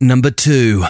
Number 2.